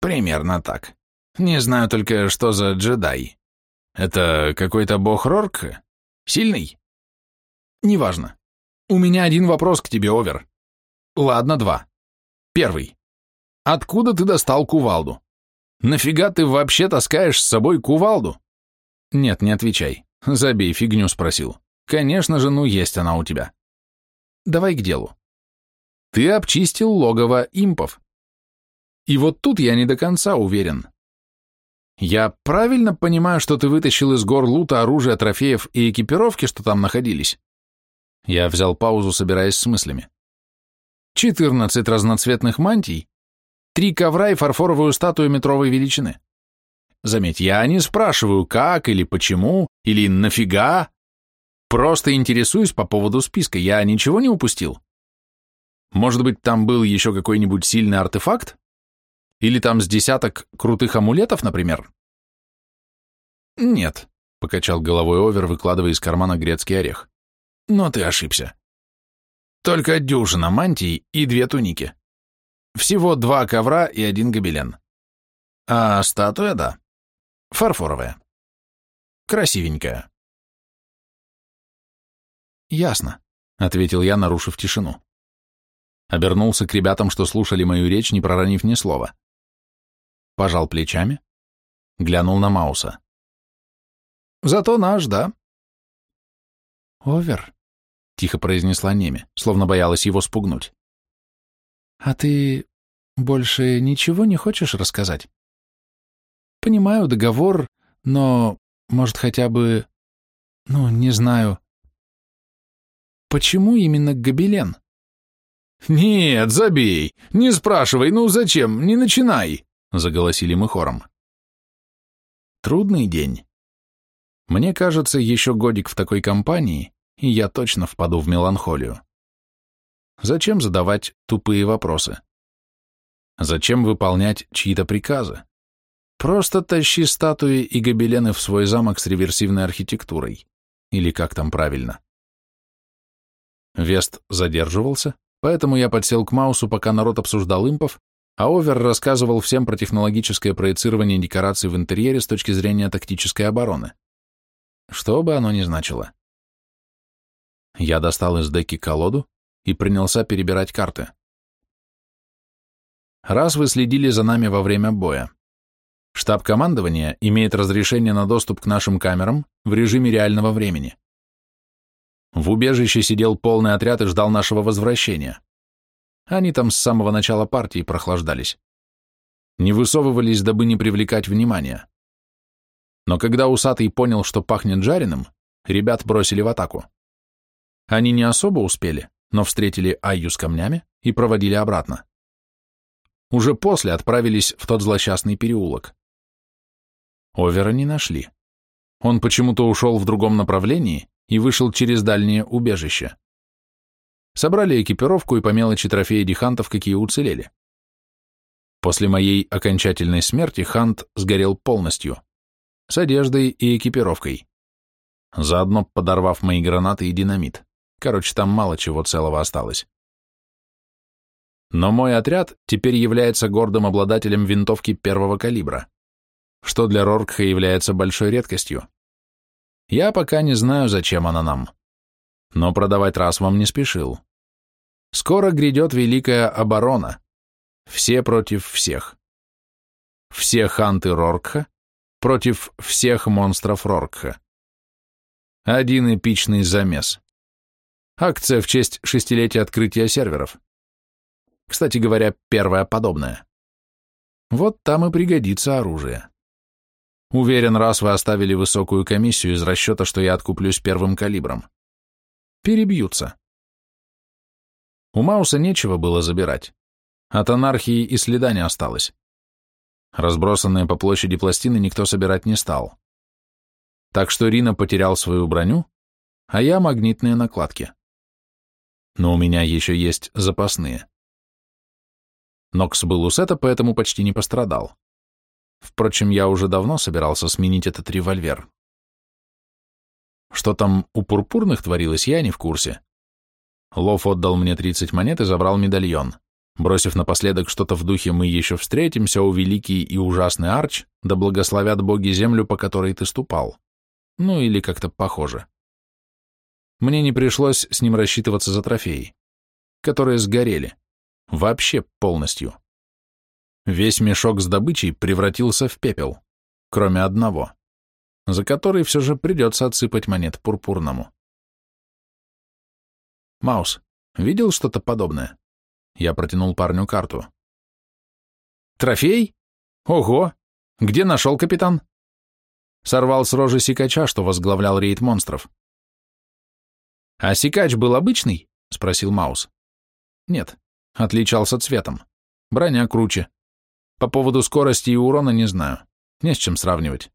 Примерно так. Не знаю только, что за джедай. Это какой-то бог Рорк? Сильный? Неважно. У меня один вопрос к тебе, Овер. Ладно, два. Первый. Откуда ты достал кувалду? Нафига ты вообще таскаешь с собой кувалду? Нет, не отвечай. Забей, фигню спросил. Конечно же, ну есть она у тебя. Давай к делу. Ты обчистил логово импов. И вот тут я не до конца уверен. Я правильно понимаю, что ты вытащил из гор лута оружие, трофеев и экипировки, что там находились? Я взял паузу, собираясь с мыслями. Четырнадцать разноцветных мантий, три ковра и фарфоровую статую метровой величины. Заметь, я не спрашиваю, как или почему, или нафига. Просто интересуюсь по поводу списка, я ничего не упустил. Может быть, там был еще какой-нибудь сильный артефакт? Или там с десяток крутых амулетов, например? Нет, покачал головой Овер, выкладывая из кармана грецкий орех. Но ты ошибся. Только дюжина мантий и две туники. Всего два ковра и один гобелен. А статуя, да. Фарфоровая. Красивенькая. Ясно, ответил я, нарушив тишину. Обернулся к ребятам, что слушали мою речь, не проронив ни слова. Пожал плечами, глянул на Мауса. Зато наш, да? Овер, тихо произнесла Неми, словно боялась его спугнуть. А ты больше ничего не хочешь рассказать? Понимаю договор, но, может, хотя бы... Ну, не знаю. Почему именно гобелен? Нет, забей. Не спрашивай, ну зачем? Не начинай, заголосили мы хором. Трудный день. Мне кажется, еще годик в такой компании, и я точно впаду в меланхолию. Зачем задавать тупые вопросы? Зачем выполнять чьи-то приказы? Просто тащи статуи и гобелены в свой замок с реверсивной архитектурой. Или как там правильно. Вест задерживался, поэтому я подсел к Маусу, пока народ обсуждал импов, а Овер рассказывал всем про технологическое проецирование декораций в интерьере с точки зрения тактической обороны. Что бы оно ни значило. Я достал из деки колоду и принялся перебирать карты. Раз вы следили за нами во время боя. Штаб командования имеет разрешение на доступ к нашим камерам в режиме реального времени. В убежище сидел полный отряд и ждал нашего возвращения. Они там с самого начала партии прохлаждались. Не высовывались, дабы не привлекать внимания. Но когда усатый понял, что пахнет жареным, ребят бросили в атаку. Они не особо успели, но встретили Айю с камнями и проводили обратно. Уже после отправились в тот злосчастный переулок. Овера не нашли. Он почему-то ушел в другом направлении и вышел через дальнее убежище. Собрали экипировку и по мелочи трофеи дихантов, какие уцелели. После моей окончательной смерти Хант сгорел полностью, с одеждой и экипировкой, заодно подорвав мои гранаты и динамит. Короче, там мало чего целого осталось. Но мой отряд теперь является гордым обладателем винтовки первого калибра, что для Роркха является большой редкостью. Я пока не знаю, зачем она нам, но продавать раз вам не спешил. Скоро грядет великая оборона. Все против всех. Все ханты Роркха против всех монстров Роркха. Один эпичный замес. Акция в честь шестилетия открытия серверов. Кстати говоря, первая подобная. Вот там и пригодится оружие. Уверен, раз вы оставили высокую комиссию из расчета, что я откуплюсь первым калибром. Перебьются. У Мауса нечего было забирать. От анархии и следа не осталось. Разбросанные по площади пластины никто собирать не стал. Так что Рина потерял свою броню, а я магнитные накладки но у меня еще есть запасные. Нокс был у сета, поэтому почти не пострадал. Впрочем, я уже давно собирался сменить этот револьвер. Что там у пурпурных творилось, я не в курсе. Лов отдал мне 30 монет и забрал медальон, бросив напоследок что-то в духе «Мы еще встретимся, о великий и ужасный Арч, да благословят боги землю, по которой ты ступал». Ну или как-то похоже мне не пришлось с ним рассчитываться за трофеи, которые сгорели, вообще полностью. Весь мешок с добычей превратился в пепел, кроме одного, за который все же придется отсыпать монет пурпурному. Маус, видел что-то подобное? Я протянул парню карту. Трофей? Ого! Где нашел капитан? Сорвал с рожи сикача, что возглавлял рейд монстров. «А сикач был обычный?» — спросил Маус. «Нет, отличался цветом. Броня круче. По поводу скорости и урона не знаю. Не с чем сравнивать.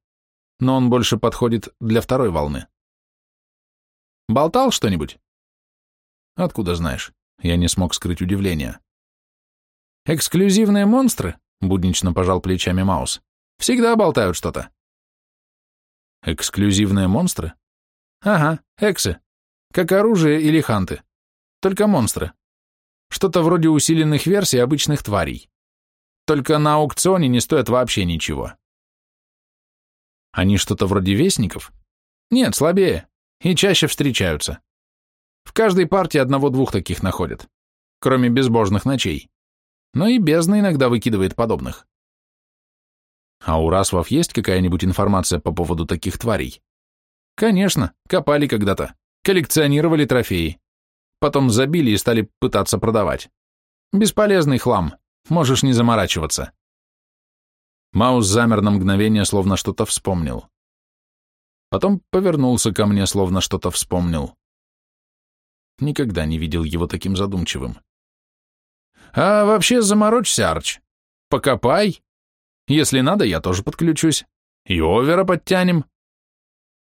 Но он больше подходит для второй волны». «Болтал что-нибудь?» «Откуда знаешь?» Я не смог скрыть удивление. «Эксклюзивные монстры?» — буднично пожал плечами Маус. «Всегда болтают что-то». «Эксклюзивные монстры?» «Ага, эксы. Как оружие или ханты. Только монстры. Что-то вроде усиленных версий обычных тварей. Только на аукционе не стоят вообще ничего. Они что-то вроде вестников? Нет, слабее. И чаще встречаются. В каждой партии одного-двух таких находят. Кроме безбожных ночей. Но и бездна иногда выкидывает подобных. А у расвов есть какая-нибудь информация по поводу таких тварей? Конечно, копали когда-то коллекционировали трофеи. Потом забили и стали пытаться продавать. Бесполезный хлам, можешь не заморачиваться. Маус замер на мгновение, словно что-то вспомнил. Потом повернулся ко мне, словно что-то вспомнил. Никогда не видел его таким задумчивым. «А вообще заморочься, Арч. Покопай. Если надо, я тоже подключусь. И овера подтянем».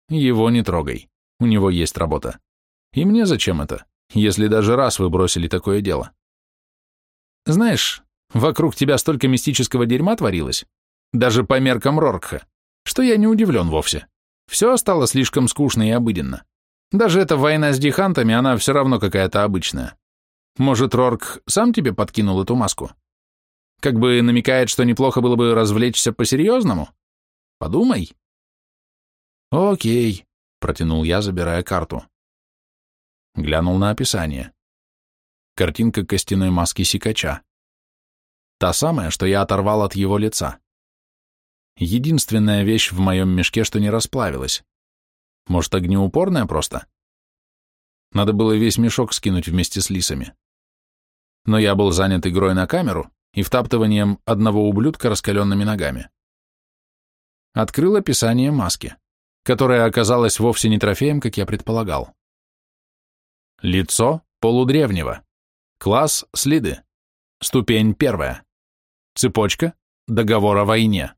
«Его не трогай. У него есть работа. И мне зачем это, если даже раз вы бросили такое дело? Знаешь, вокруг тебя столько мистического дерьма творилось, даже по меркам Роркха, что я не удивлен вовсе. Все стало слишком скучно и обыденно. Даже эта война с дихантами, она все равно какая-то обычная. Может, Рорк сам тебе подкинул эту маску? Как бы намекает, что неплохо было бы развлечься по-серьезному? Подумай. Окей, Протянул я, забирая карту. Глянул на описание. Картинка костяной маски сикача. Та самая, что я оторвал от его лица. Единственная вещь в моем мешке, что не расплавилась. Может, огнеупорная просто? Надо было весь мешок скинуть вместе с лисами. Но я был занят игрой на камеру и втаптыванием одного ублюдка раскаленными ногами. Открыл описание маски, которая оказалась вовсе не трофеем, как я предполагал. Лицо полудревнего. Класс следы. Ступень первая. Цепочка договор о войне.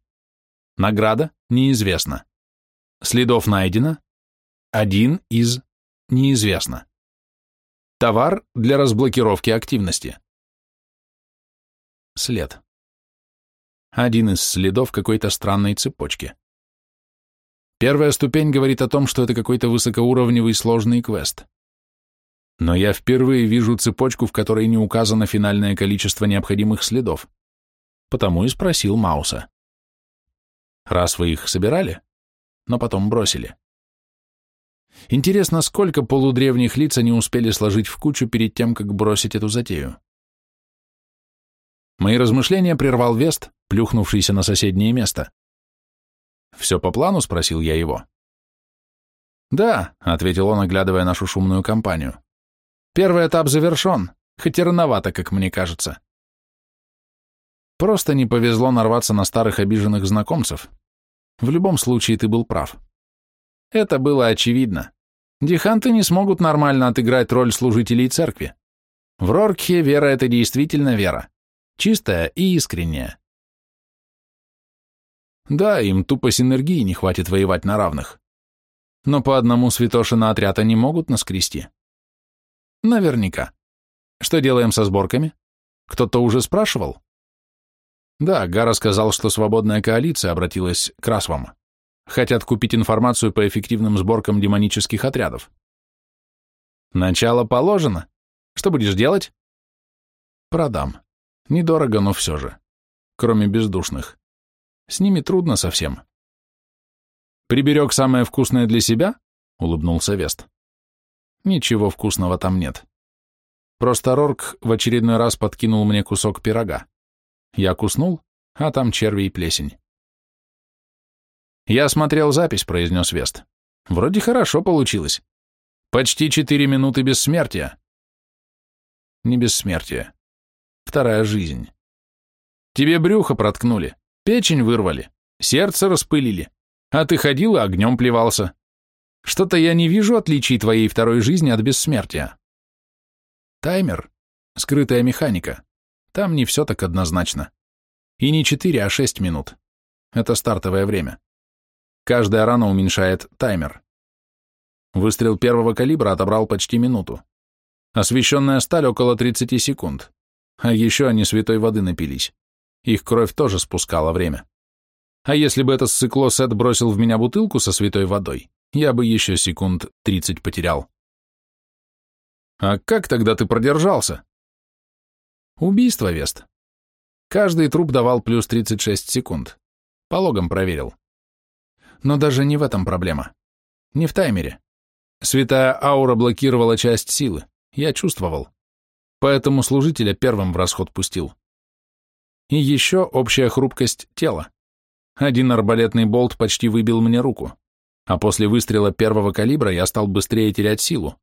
Награда неизвестна. Следов найдено. Один из неизвестно. Товар для разблокировки активности. След. Один из следов какой-то странной цепочки. Первая ступень говорит о том, что это какой-то высокоуровневый сложный квест. Но я впервые вижу цепочку, в которой не указано финальное количество необходимых следов. Потому и спросил Мауса. Раз вы их собирали, но потом бросили. Интересно, сколько полудревних лиц они успели сложить в кучу перед тем, как бросить эту затею? Мои размышления прервал Вест, плюхнувшийся на соседнее место. «Все по плану?» — спросил я его. «Да», — ответил он, оглядывая нашу шумную компанию. Первый этап завершен, хоть и рановато, как мне кажется. Просто не повезло нарваться на старых обиженных знакомцев. В любом случае ты был прав. Это было очевидно. Диханты не смогут нормально отыграть роль служителей церкви. В Роркхе вера — это действительно вера. Чистая и искренняя. Да, им тупо синергии не хватит воевать на равных. Но по одному святоши на отряд они могут наскрести. Наверняка. Что делаем со сборками? Кто-то уже спрашивал? Да, Гара сказал, что свободная коалиция обратилась к Расвам. Хотят купить информацию по эффективным сборкам демонических отрядов. Начало положено. Что будешь делать? Продам. Недорого, но все же. Кроме бездушных. С ними трудно совсем. Приберег самое вкусное для себя? Улыбнулся Вест. Ничего вкусного там нет. Просто Рорк в очередной раз подкинул мне кусок пирога. Я куснул, а там черви и плесень. «Я смотрел запись», — произнес Вест. «Вроде хорошо получилось. Почти четыре минуты бессмертия». «Не бессмертие. Вторая жизнь. Тебе брюхо проткнули, печень вырвали, сердце распылили, а ты ходил и огнем плевался. Что-то я не вижу отличий твоей второй жизни от бессмертия. Таймер, скрытая механика. Там не все так однозначно. И не 4, а 6 минут. Это стартовое время. Каждая рана уменьшает таймер. Выстрел первого калибра отобрал почти минуту. Освещенная сталь около 30 секунд. А еще они святой воды напились. Их кровь тоже спускала время. А если бы это ссыкло Сет бросил в меня бутылку со святой водой, я бы еще секунд тридцать потерял. А как тогда ты продержался? Убийство, Вест. Каждый труп давал плюс 36 секунд. По логам проверил. Но даже не в этом проблема. Не в таймере. Святая аура блокировала часть силы. Я чувствовал. Поэтому служителя первым в расход пустил. И еще общая хрупкость тела. Один арбалетный болт почти выбил мне руку а после выстрела первого калибра я стал быстрее терять силу.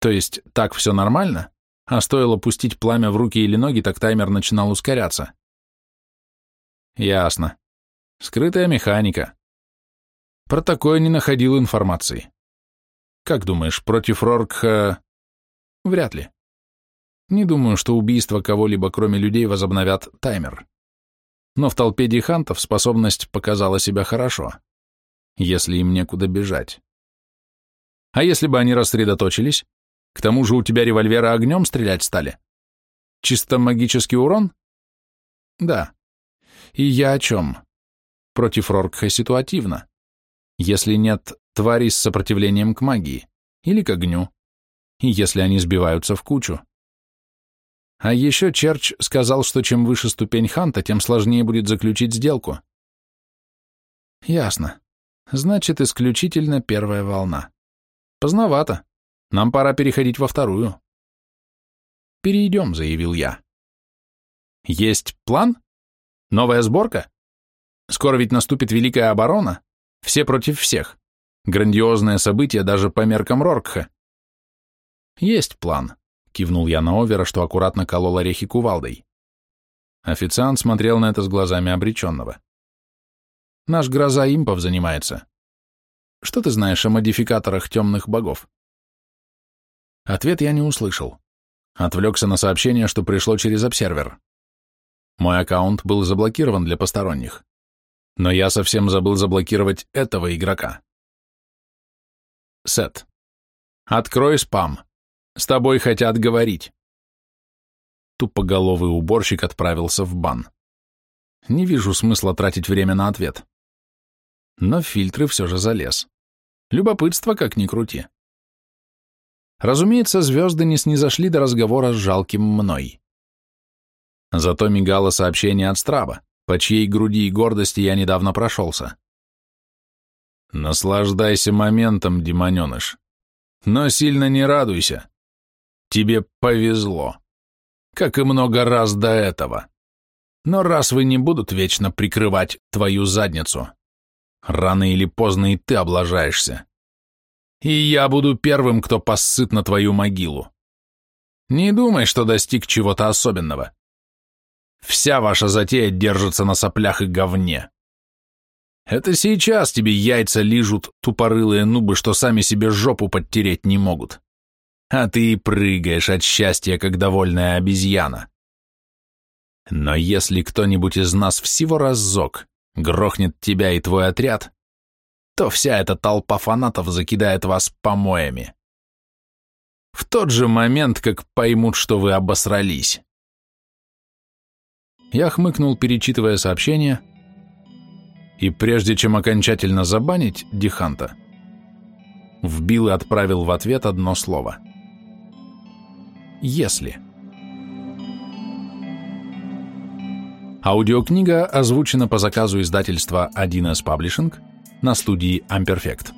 То есть так все нормально, а стоило пустить пламя в руки или ноги, так таймер начинал ускоряться. Ясно. Скрытая механика. Про такое не находил информации. Как думаешь, против Роркха... Вряд ли. Не думаю, что убийство кого-либо, кроме людей, возобновят таймер. Но в толпе дихантов способность показала себя хорошо если им некуда бежать. А если бы они рассредоточились? К тому же у тебя револьвера огнем стрелять стали? Чисто магический урон? Да. И я о чем? Против Роркха ситуативно. Если нет тварей с сопротивлением к магии или к огню, и если они сбиваются в кучу. А еще Черч сказал, что чем выше ступень Ханта, тем сложнее будет заключить сделку. Ясно. Значит, исключительно первая волна. Поздновато. Нам пора переходить во вторую. Перейдем, заявил я. Есть план? Новая сборка? Скоро ведь наступит Великая Оборона? Все против всех. Грандиозное событие даже по меркам Роркха. Есть план, кивнул я на Овера, что аккуратно колол орехи кувалдой. Официант смотрел на это с глазами обреченного. Наш гроза импов занимается. Что ты знаешь о модификаторах темных богов? Ответ я не услышал. Отвлекся на сообщение, что пришло через обсервер. Мой аккаунт был заблокирован для посторонних. Но я совсем забыл заблокировать этого игрока. Сет. Открой спам. С тобой хотят говорить. Тупоголовый уборщик отправился в бан. Не вижу смысла тратить время на ответ. Но фильтры все же залез. Любопытство, как ни крути. Разумеется, звезды не снизошли до разговора с жалким мной. Зато мигало сообщение от Страба, по чьей груди и гордости я недавно прошелся. Наслаждайся моментом, демоненыш. Но сильно не радуйся. Тебе повезло. Как и много раз до этого. Но раз вы не будут вечно прикрывать твою задницу, рано или поздно и ты облажаешься и я буду первым, кто поссыт на твою могилу. Не думай, что достиг чего-то особенного. Вся ваша затея держится на соплях и говне. Это сейчас тебе яйца лижут тупорылые нубы, что сами себе жопу подтереть не могут. А ты прыгаешь от счастья, как довольная обезьяна. Но если кто-нибудь из нас всего разок грохнет тебя и твой отряд, то вся эта толпа фанатов закидает вас помоями. В тот же момент, как поймут, что вы обосрались. Я хмыкнул, перечитывая сообщение, и прежде чем окончательно забанить Диханта, вбил и отправил в ответ одно слово. «Если». Аудиокнига озвучена по заказу издательства 1С Publishing на студии Amperfect.